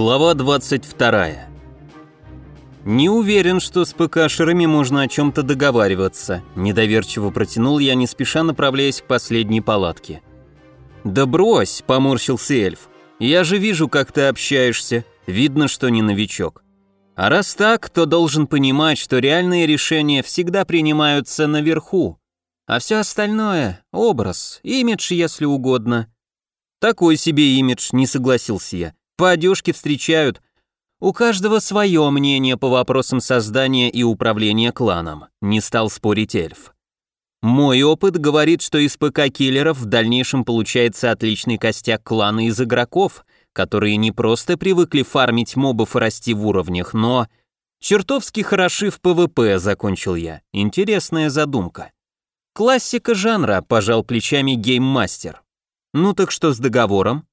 Глава 22. Не уверен, что с ПКшерами можно о чем-то договариваться, недоверчиво протянул я, не спеша направляясь к последней палатке. Да брось, поморщился эльф. Я же вижу, как ты общаешься, видно, что не новичок. А раз так, то должен понимать, что реальные решения всегда принимаются наверху, а все остальное — образ, имидж, если угодно. Такой себе имидж, не согласился я. По одежке встречают. У каждого свое мнение по вопросам создания и управления кланом, не стал спорить эльф. Мой опыт говорит, что из ПК-киллеров в дальнейшем получается отличный костяк клана из игроков, которые не просто привыкли фармить мобов и расти в уровнях, но... Чертовски хороши в ПВП, закончил я. Интересная задумка. Классика жанра, пожал плечами гейммастер. Ну так что с договором?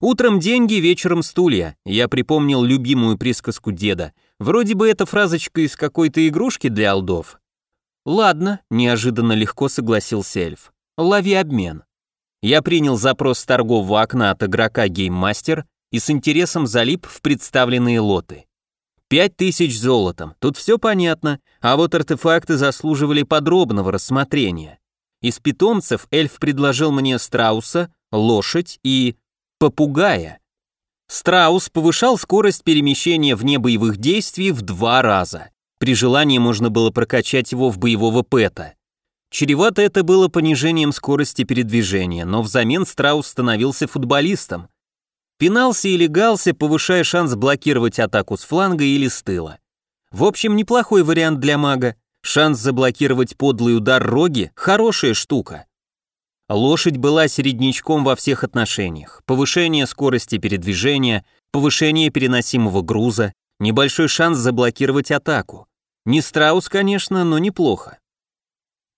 Утром деньги, вечером стулья. Я припомнил любимую присказку деда. Вроде бы это фразочка из какой-то игрушки для алдов. Ладно, неожиданно легко согласился эльф. Лови обмен. Я принял запрос с торгового окна от игрока Гейммастер и с интересом залип в представленные лоты. Пять тысяч золотом, тут все понятно, а вот артефакты заслуживали подробного рассмотрения. Из питомцев эльф предложил мне страуса, лошадь и попугая. Страус повышал скорость перемещения вне боевых действий в два раза. При желании можно было прокачать его в боевого пэта. Чревато это было понижением скорости передвижения, но взамен Страус становился футболистом. Пинался и легался, повышая шанс блокировать атаку с фланга или с тыла. В общем, неплохой вариант для мага. Шанс заблокировать подлый удар роги – хорошая штука. Лошадь была середнячком во всех отношениях. Повышение скорости передвижения, повышение переносимого груза, небольшой шанс заблокировать атаку. Не страус, конечно, но неплохо.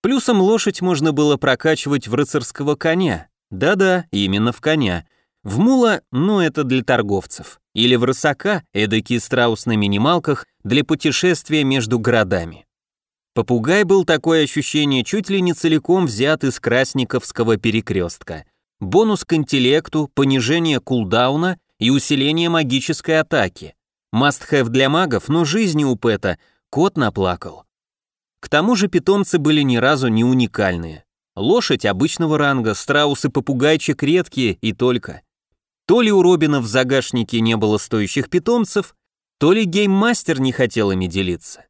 Плюсом лошадь можно было прокачивать в рыцарского коня. Да-да, именно в коня. В мула, ну это для торговцев. Или в рысака, эдакий страус на минималках, для путешествия между городами. Попугай был такое ощущение чуть ли не целиком взят из Красниковского перекрестка. Бонус к интеллекту, понижение кулдауна и усиление магической атаки. Мастхэв для магов, но жизни у Пэта кот наплакал. К тому же питомцы были ни разу не уникальные. Лошадь обычного ранга, страус и попугайчик редкие и только. То ли у Робина в загашнике не было стоящих питомцев, то ли гейммастер не хотел ими делиться.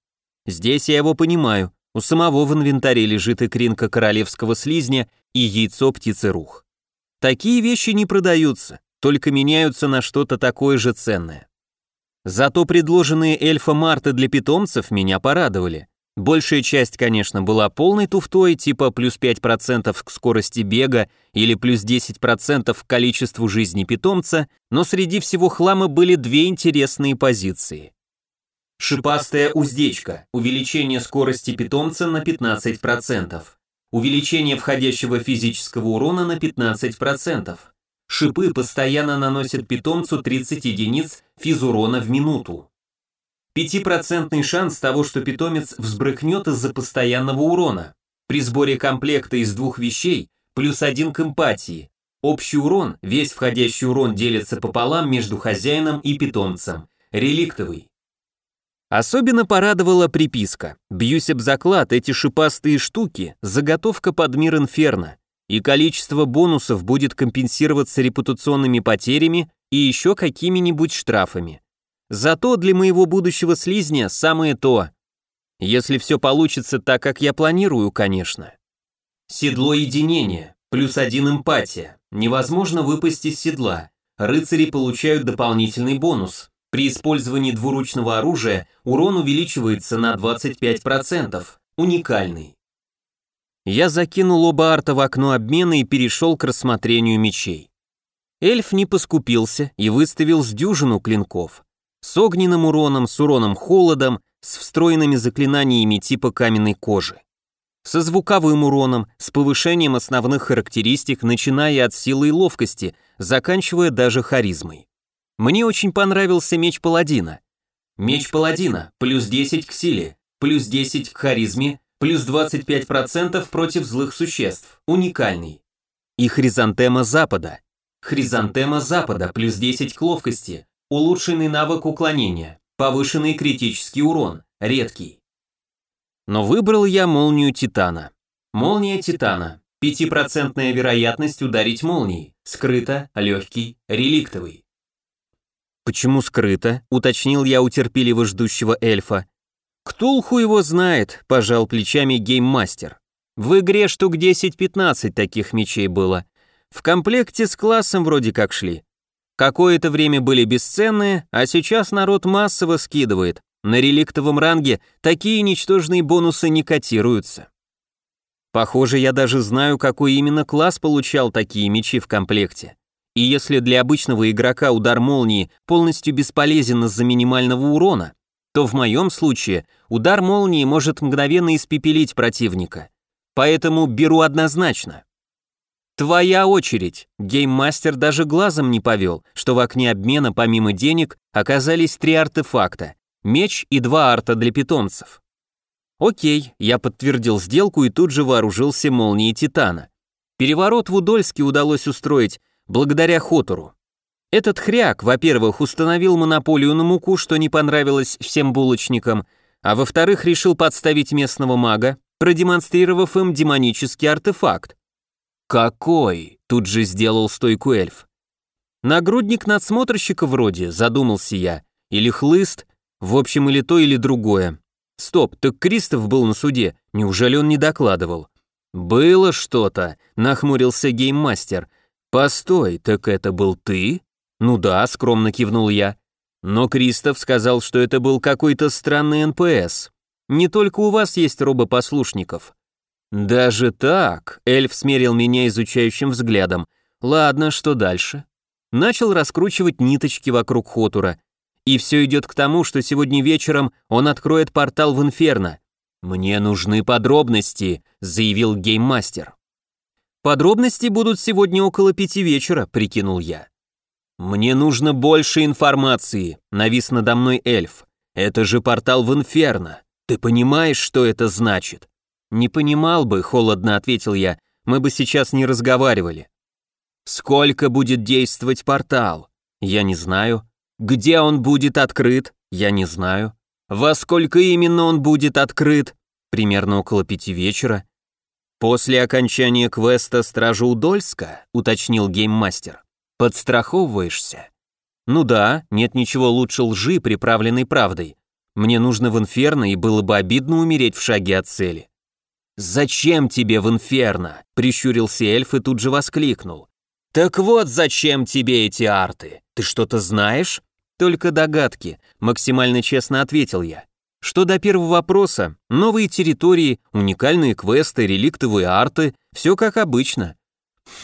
Здесь я его понимаю. У самого в инвентаре лежит икринка королевского слизня и яйцо птицы-рух. Такие вещи не продаются, только меняются на что-то такое же ценное. Зато предложенные эльфа Марта для питомцев меня порадовали. Большая часть, конечно, была полной туфтой, типа плюс 5% к скорости бега или плюс 10% к количеству жизни питомца, но среди всего хлама были две интересные позиции. Шипастая уздечка. Увеличение скорости питомца на 15%. Увеличение входящего физического урона на 15%. Шипы постоянно наносят питомцу 30 единиц физурона в минуту. 5% шанс того, что питомец взбрыкнет из-за постоянного урона. При сборе комплекта из двух вещей плюс один к эмпатии. Общий урон, весь входящий урон делится пополам между хозяином и питомцем. Реликтовый. Особенно порадовала приписка. Бьюсь об заклад, эти шипастые штуки – заготовка под мир инферно, и количество бонусов будет компенсироваться репутационными потерями и еще какими-нибудь штрафами. Зато для моего будущего слизня самое то. Если все получится так, как я планирую, конечно. Седло единения, плюс один эмпатия. Невозможно выпасть из седла. Рыцари получают дополнительный бонус. При использовании двуручного оружия урон увеличивается на 25%. Уникальный. Я закинул оба арта в окно обмена и перешел к рассмотрению мечей. Эльф не поскупился и выставил с дюжину клинков. С огненным уроном, с уроном холодом, с встроенными заклинаниями типа каменной кожи. Со звуковым уроном, с повышением основных характеристик, начиная от силы и ловкости, заканчивая даже харизмой. Мне очень понравился меч паладина. Меч паладина, плюс 10 к силе, плюс 10 к харизме, плюс 25% против злых существ, уникальный. И хризантема запада. Хризантема запада, плюс 10 к ловкости, Улучшенный навык уклонения. Повышенный критический урон. Редкий. Но выбрал я молнию Титана. Молния Титана. Пятипроцентная вероятность ударить молнией. Скрыто, легкий, реликтовый. «Почему скрыто?» — уточнил я у терпеливо ждущего эльфа. «Ктулху его знает», — пожал плечами гейммастер. «В игре штук 10-15 таких мечей было. В комплекте с классом вроде как шли. Какое-то время были бесценные, а сейчас народ массово скидывает. На реликтовом ранге такие ничтожные бонусы не котируются. Похоже, я даже знаю, какой именно класс получал такие мечи в комплекте. И если для обычного игрока удар молнии полностью бесполезен из-за минимального урона, то в моем случае удар молнии может мгновенно испепелить противника. Поэтому беру однозначно. «Твоя очередь!» Гейммастер даже глазом не повел, что в окне обмена помимо денег оказались три артефакта – меч и два арта для питомцев. Окей, я подтвердил сделку и тут же вооружился молнией Титана. Переворот в Удольске удалось устроить благодаря Хотору. Этот хряк, во-первых, установил монополию на муку, что не понравилось всем булочникам, а во-вторых, решил подставить местного мага, продемонстрировав им демонический артефакт. «Какой?» — тут же сделал стойку эльф. «Нагрудник надсмотрщика вроде», — задумался я. «Или хлыст? В общем, или то, или другое. Стоп, так Кристоф был на суде, неужели он не докладывал?» «Было что-то», — нахмурился гейммастер. «Постой, так это был ты?» «Ну да», — скромно кивнул я. «Но Кристоф сказал, что это был какой-то странный НПС. Не только у вас есть робопослушников. «Даже так?» — эльф смерил меня изучающим взглядом. «Ладно, что дальше?» Начал раскручивать ниточки вокруг Хотура. И все идет к тому, что сегодня вечером он откроет портал в Инферно. «Мне нужны подробности», — заявил гейммастер. «Подробности будут сегодня около пяти вечера», — прикинул я. «Мне нужно больше информации», — навис надо мной эльф. «Это же портал в Инферно. Ты понимаешь, что это значит?» «Не понимал бы», — холодно ответил я, — «мы бы сейчас не разговаривали». «Сколько будет действовать портал?» «Я не знаю». «Где он будет открыт?» «Я не знаю». «Во сколько именно он будет открыт?» «Примерно около пяти вечера». «После окончания квеста Стража Удольска», — уточнил гейммастер. «Подстраховываешься?» «Ну да, нет ничего лучше лжи, приправленной правдой. Мне нужно в инферно, и было бы обидно умереть в шаге от цели. «Зачем тебе в инферно?» — прищурился эльф и тут же воскликнул. «Так вот зачем тебе эти арты? Ты что-то знаешь?» «Только догадки», — максимально честно ответил я. Что до первого вопроса, новые территории, уникальные квесты, реликтовые арты, все как обычно.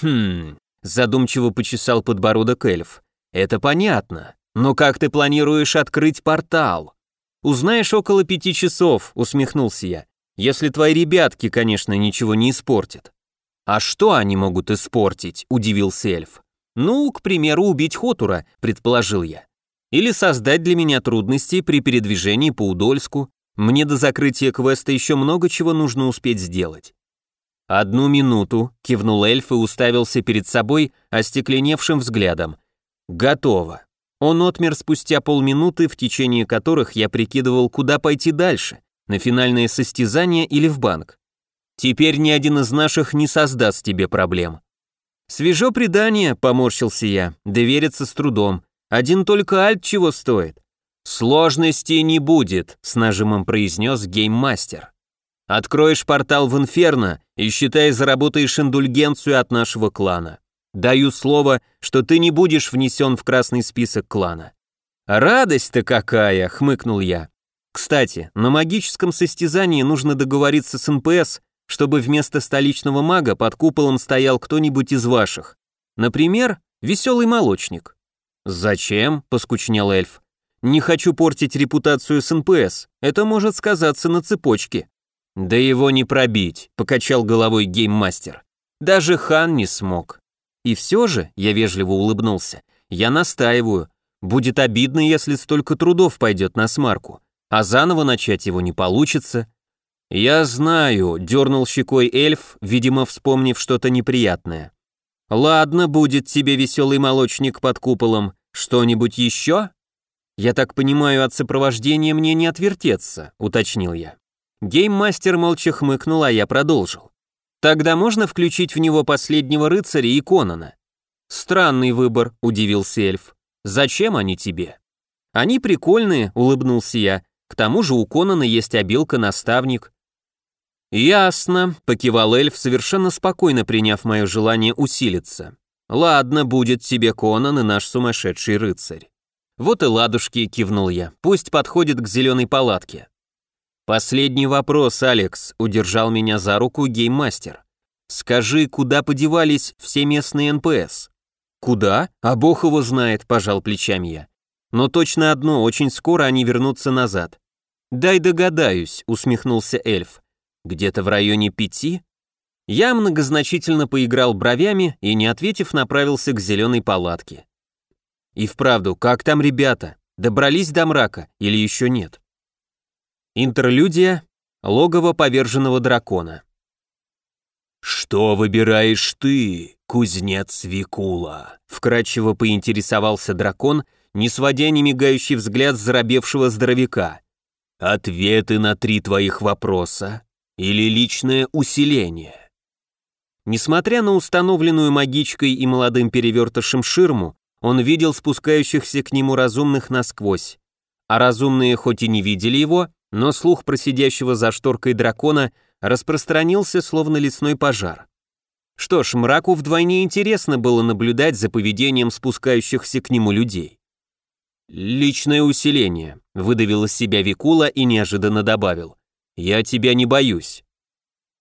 Хм, задумчиво почесал подбородок эльф. Это понятно. Но как ты планируешь открыть портал? Узнаешь около пяти часов, усмехнулся я. Если твои ребятки, конечно, ничего не испортят. А что они могут испортить? Удивился эльф. Ну, к примеру, убить Хотура, предположил я. Или создать для меня трудности при передвижении по Удольску. Мне до закрытия квеста еще много чего нужно успеть сделать. «Одну минуту», — кивнул эльф и уставился перед собой остекленевшим взглядом. «Готово». Он отмер спустя полминуты, в течение которых я прикидывал, куда пойти дальше на финальное состязание или в банк. Теперь ни один из наших не создаст тебе проблем. Свежо предание, поморщился я, да верится с трудом. Один только альт чего стоит. Сложностей не будет, с нажимом произнес гейммастер. Откроешь портал в Инферно и, считай, заработаешь индульгенцию от нашего клана. Даю слово, что ты не будешь внесен в красный список клана. «Радость-то какая!» — хмыкнул я. Кстати, на магическом состязании нужно договориться с НПС, чтобы вместо столичного мага под куполом стоял кто-нибудь из ваших. Например, веселый молочник. «Зачем?» – поскучнел эльф. «Не хочу портить репутацию с НПС, это может сказаться на цепочке». «Да его не пробить», – покачал головой гейммастер. «Даже хан не смог». «И все же», – я вежливо улыбнулся, – «я настаиваю. Будет обидно, если столько трудов пойдет насмарку а заново начать его не получится. Я знаю, дернул щекой эльф, видимо, вспомнив что-то неприятное. Ладно, будет тебе веселый молочник под куполом. Что-нибудь еще? «Я так понимаю, от сопровождения мне не отвертеться», — уточнил я. Гейммастер молча хмыкнул, а я продолжил. «Тогда можно включить в него последнего рыцаря и Конана?» «Странный выбор», — удивился эльф. «Зачем они тебе?» «Они прикольные», — улыбнулся я. «К тому же у Конана есть обилка-наставник». «Ясно», — покивал эльф, совершенно спокойно приняв мое желание усилиться. «Ладно, будет тебе Конан и наш сумасшедший рыцарь». «Вот и ладушки», — кивнул я, — «пусть подходит к зеленой палатке». «Последний вопрос, Алекс», — удержал меня за руку гейммастер. «Скажи, куда подевались все местные НПС?» «Куда? А бог его знает», — пожал плечами я. «Но точно одно, очень скоро они вернутся назад». «Дай догадаюсь», — усмехнулся эльф. «Где-то в районе пяти?» Я многозначительно поиграл бровями и, не ответив, направился к зеленой палатке. И вправду, как там ребята? Добрались до мрака или еще нет? Интерлюдия. Логово поверженного дракона. «Что выбираешь ты, кузнец Викула?» Вкратчиво поинтересовался дракон, не сводя немигающий взгляд заробевшего здоровяка. «Ответы на три твоих вопроса или личное усиление?» Несмотря на установленную магичкой и молодым перевертышем ширму, он видел спускающихся к нему разумных насквозь. А разумные хоть и не видели его, но слух просидящего за шторкой дракона распространился словно лесной пожар. Что ж, мраку вдвойне интересно было наблюдать за поведением спускающихся к нему людей. «Личное усиление», — выдавил из себя Викула и неожиданно добавил. «Я тебя не боюсь».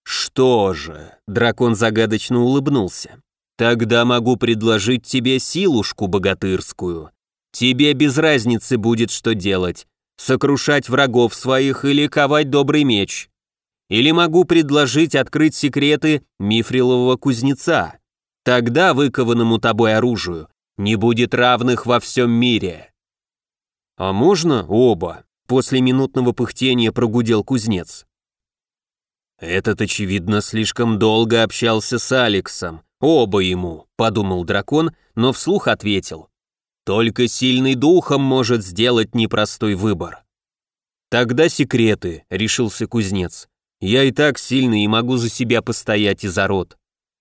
«Что же?» — дракон загадочно улыбнулся. «Тогда могу предложить тебе силушку богатырскую. Тебе без разницы будет, что делать. Сокрушать врагов своих или ковать добрый меч. Или могу предложить открыть секреты мифрилового кузнеца. Тогда выкованному тобой оружию не будет равных во всем мире». «А можно оба?» После минутного пыхтения прогудел кузнец. «Этот, очевидно, слишком долго общался с Алексом. Оба ему», — подумал дракон, но вслух ответил. «Только сильный духом может сделать непростой выбор». «Тогда секреты», — решился кузнец. «Я и так сильный и могу за себя постоять и за род.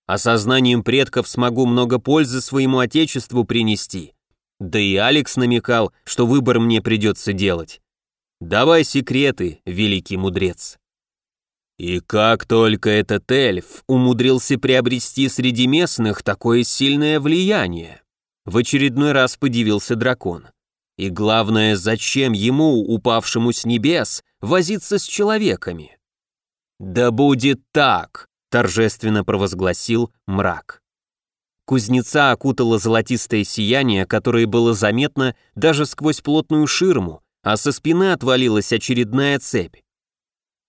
Осознанием предков смогу много пользы своему отечеству принести. Да и Алекс намекал, что выбор мне придется делать. Давай секреты, великий мудрец». И как только этот эльф умудрился приобрести среди местных такое сильное влияние? В очередной раз подивился дракон. И главное, зачем ему, упавшему с небес, возиться с человеками? «Да будет так!» — торжественно провозгласил мрак. Кузнеца окутало золотистое сияние, которое было заметно даже сквозь плотную ширму, а со спины отвалилась очередная цепь.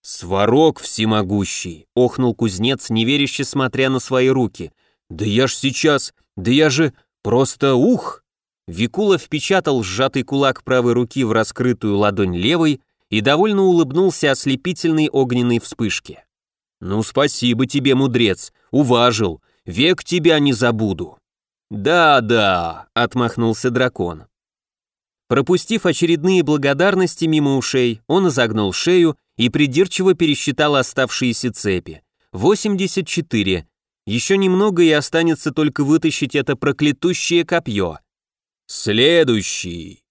«Сварог всемогущий!» — охнул кузнец, неверяще смотря на свои руки. «Да я ж сейчас... Да я же... Просто ух!» Викула впечатал сжатый кулак правой руки в раскрытую ладонь левой и довольно улыбнулся ослепительной огненной вспышке. «Ну, спасибо тебе, мудрец, уважил, век тебя не забуду». «Да-да», — отмахнулся дракон. Пропустив очередные благодарности мимо ушей, он изогнул шею и придирчиво пересчитал оставшиеся цепи. 84. Еще немного и останется только вытащить это проклятущее копье. «Следующий!»